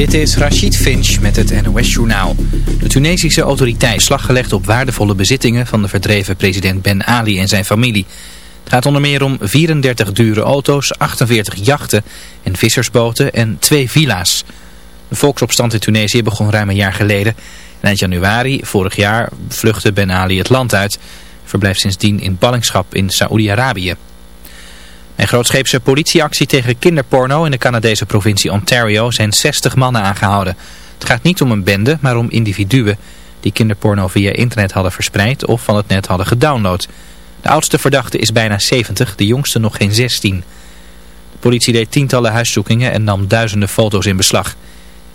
Dit is Rachid Finch met het NOS-journaal. De Tunesische autoriteit slag gelegd op waardevolle bezittingen van de verdreven president Ben Ali en zijn familie. Het gaat onder meer om 34 dure auto's, 48 jachten en vissersboten en twee villa's. De volksopstand in Tunesië begon ruim een jaar geleden. En eind januari vorig jaar vluchtte Ben Ali het land uit. Verblijft sindsdien in ballingschap in Saoedi-Arabië. Een grootscheepse politieactie tegen kinderporno in de Canadese provincie Ontario zijn 60 mannen aangehouden. Het gaat niet om een bende, maar om individuen die kinderporno via internet hadden verspreid of van het net hadden gedownload. De oudste verdachte is bijna 70, de jongste nog geen 16. De politie deed tientallen huiszoekingen en nam duizenden foto's in beslag.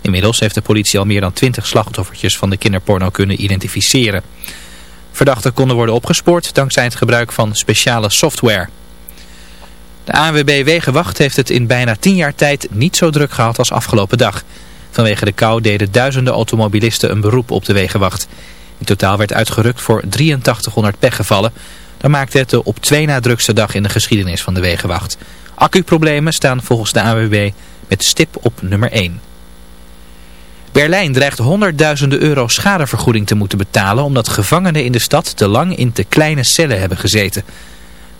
Inmiddels heeft de politie al meer dan 20 slachtoffertjes van de kinderporno kunnen identificeren. Verdachten konden worden opgespoord dankzij het gebruik van speciale software. De ANWB Wegenwacht heeft het in bijna 10 jaar tijd niet zo druk gehad als afgelopen dag. Vanwege de kou deden duizenden automobilisten een beroep op de Wegenwacht. In totaal werd uitgerukt voor 8300 pechgevallen. Dat maakte het de op twee na drukste dag in de geschiedenis van de Wegenwacht. Accuproblemen staan volgens de ANWB met stip op nummer 1. Berlijn dreigt honderdduizenden euro schadevergoeding te moeten betalen omdat gevangenen in de stad te lang in te kleine cellen hebben gezeten.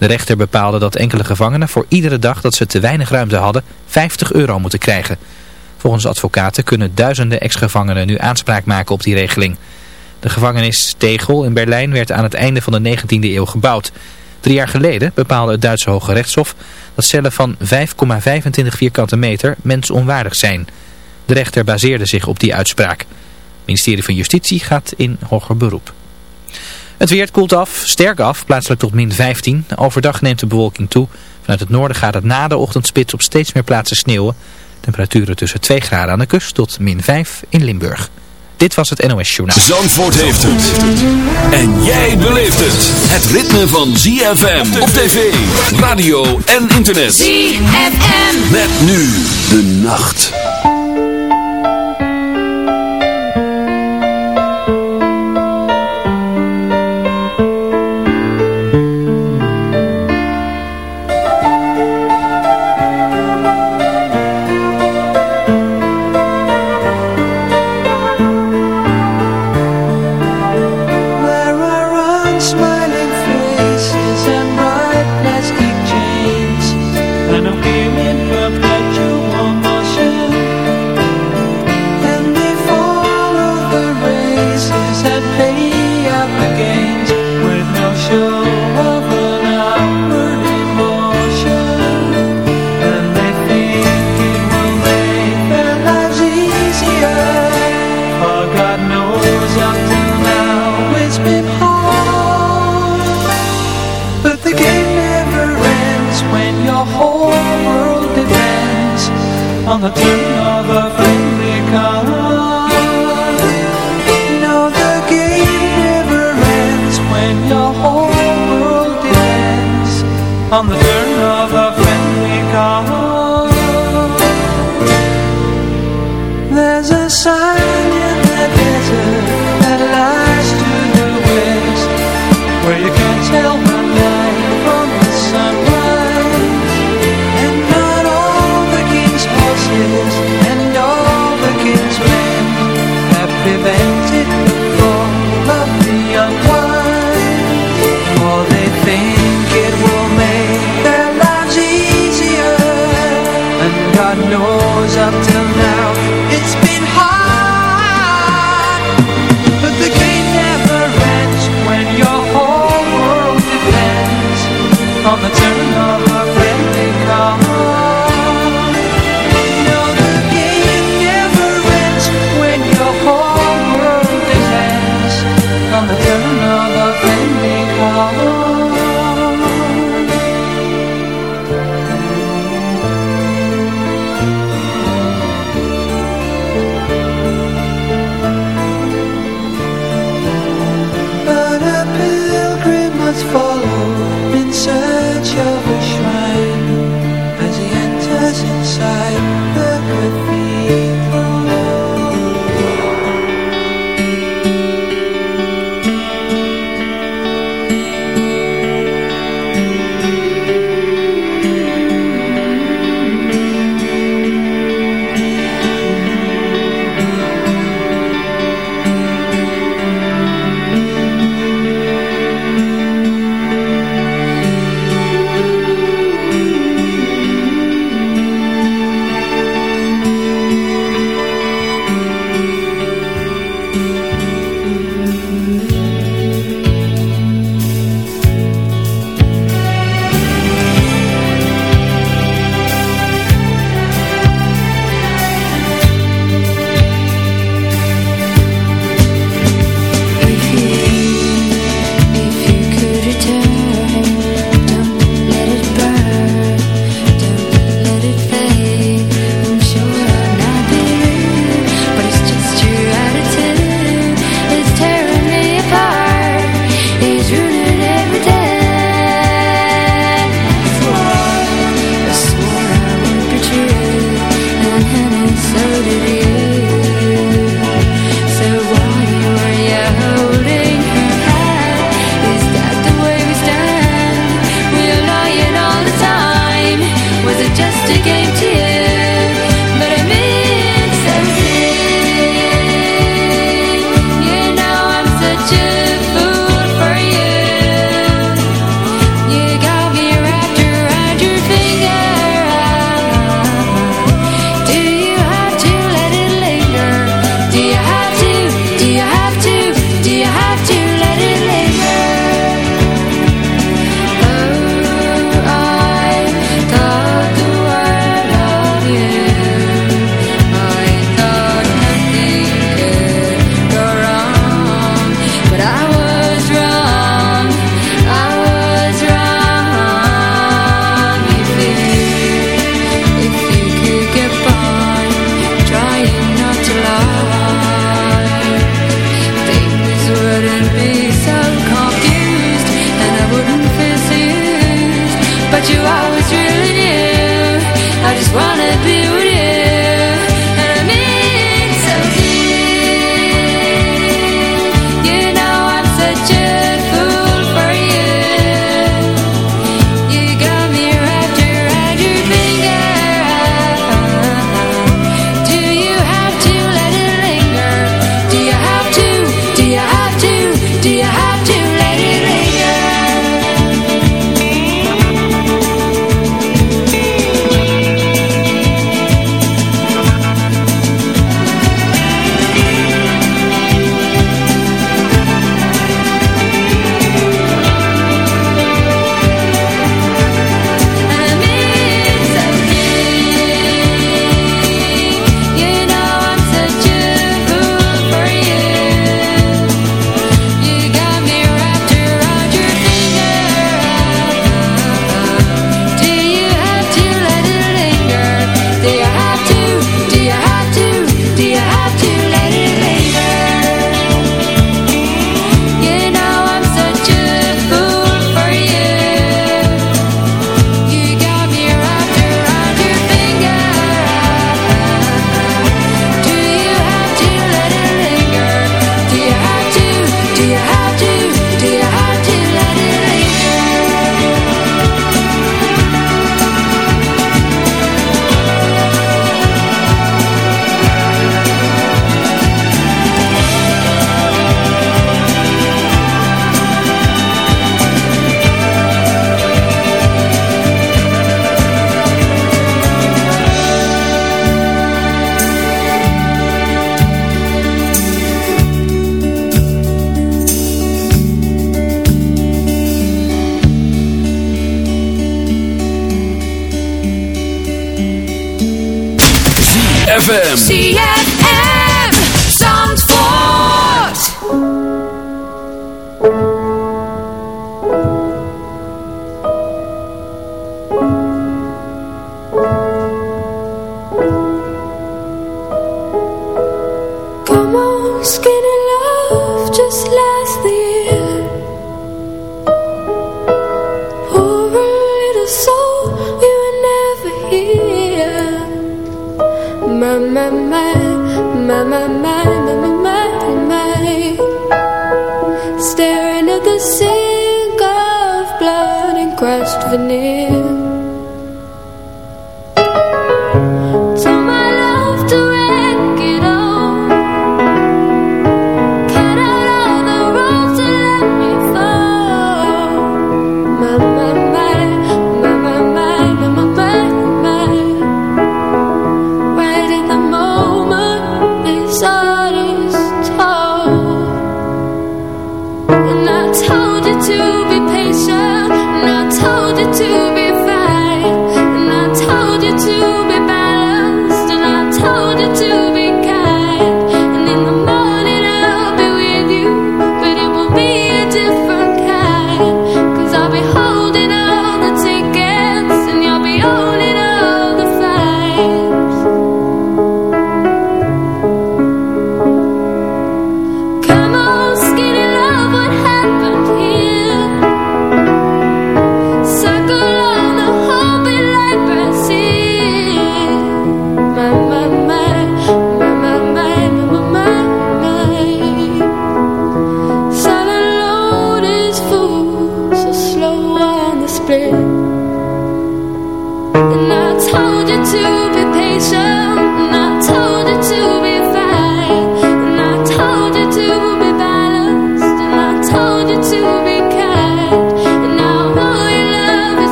De rechter bepaalde dat enkele gevangenen voor iedere dag dat ze te weinig ruimte hadden 50 euro moeten krijgen. Volgens advocaten kunnen duizenden ex-gevangenen nu aanspraak maken op die regeling. De gevangenis Tegel in Berlijn werd aan het einde van de 19e eeuw gebouwd. Drie jaar geleden bepaalde het Duitse Hoge Rechtshof dat cellen van 5,25 vierkante meter mensonwaardig zijn. De rechter baseerde zich op die uitspraak. Het ministerie van Justitie gaat in hoger beroep. Het weer koelt af, sterk af, plaatselijk tot min 15. Overdag neemt de bewolking toe. Vanuit het noorden gaat het na de ochtendspits op steeds meer plaatsen sneeuwen. Temperaturen tussen 2 graden aan de kust tot min 5 in Limburg. Dit was het NOS Journaal. Zandvoort heeft het. En jij beleeft het. Het ritme van ZFM op tv, radio en internet. ZFM. Met nu de nacht. tiempo.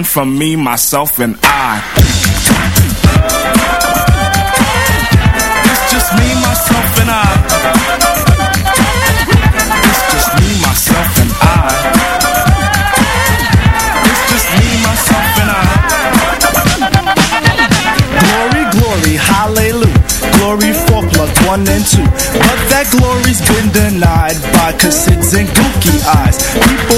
And from me, myself, and I. It's just me, myself, and I. It's just me, myself, and I. It's just me, myself, and I. Glory, glory, hallelujah. Glory for plug one and two. But that glory's been denied by cassids and gookie eyes.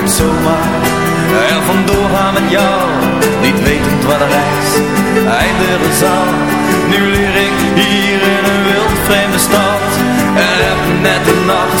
Het zomaar er vandoor gaan met jou, niet wetend waar de reis eindigen zal. Nu leer ik hier in een wild vreemde stad en heb net de nacht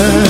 jamais.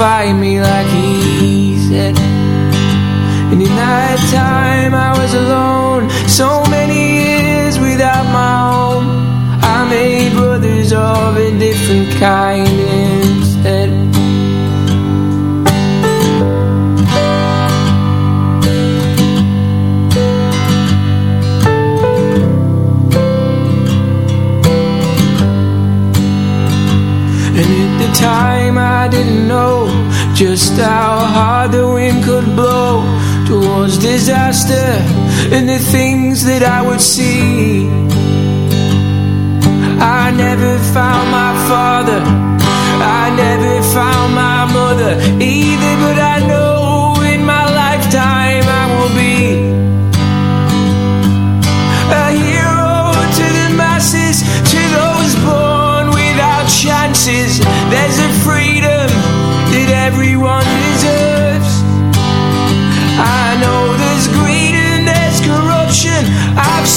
find me like he And the things that I would see. I never found my father. I never found my mother Either but I know in my lifetime I will be A hero to the masses To those born without chances. There's a freedom that everyone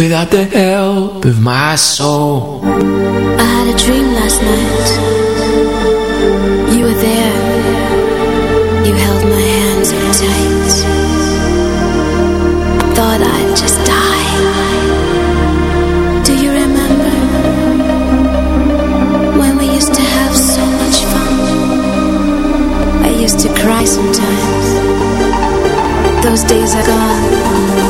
Without the help of my soul I had a dream last night. You were there. You held my hands tight. Thought I'd just die. Do you remember when we used to have so much fun? I used to cry sometimes. Those days are gone.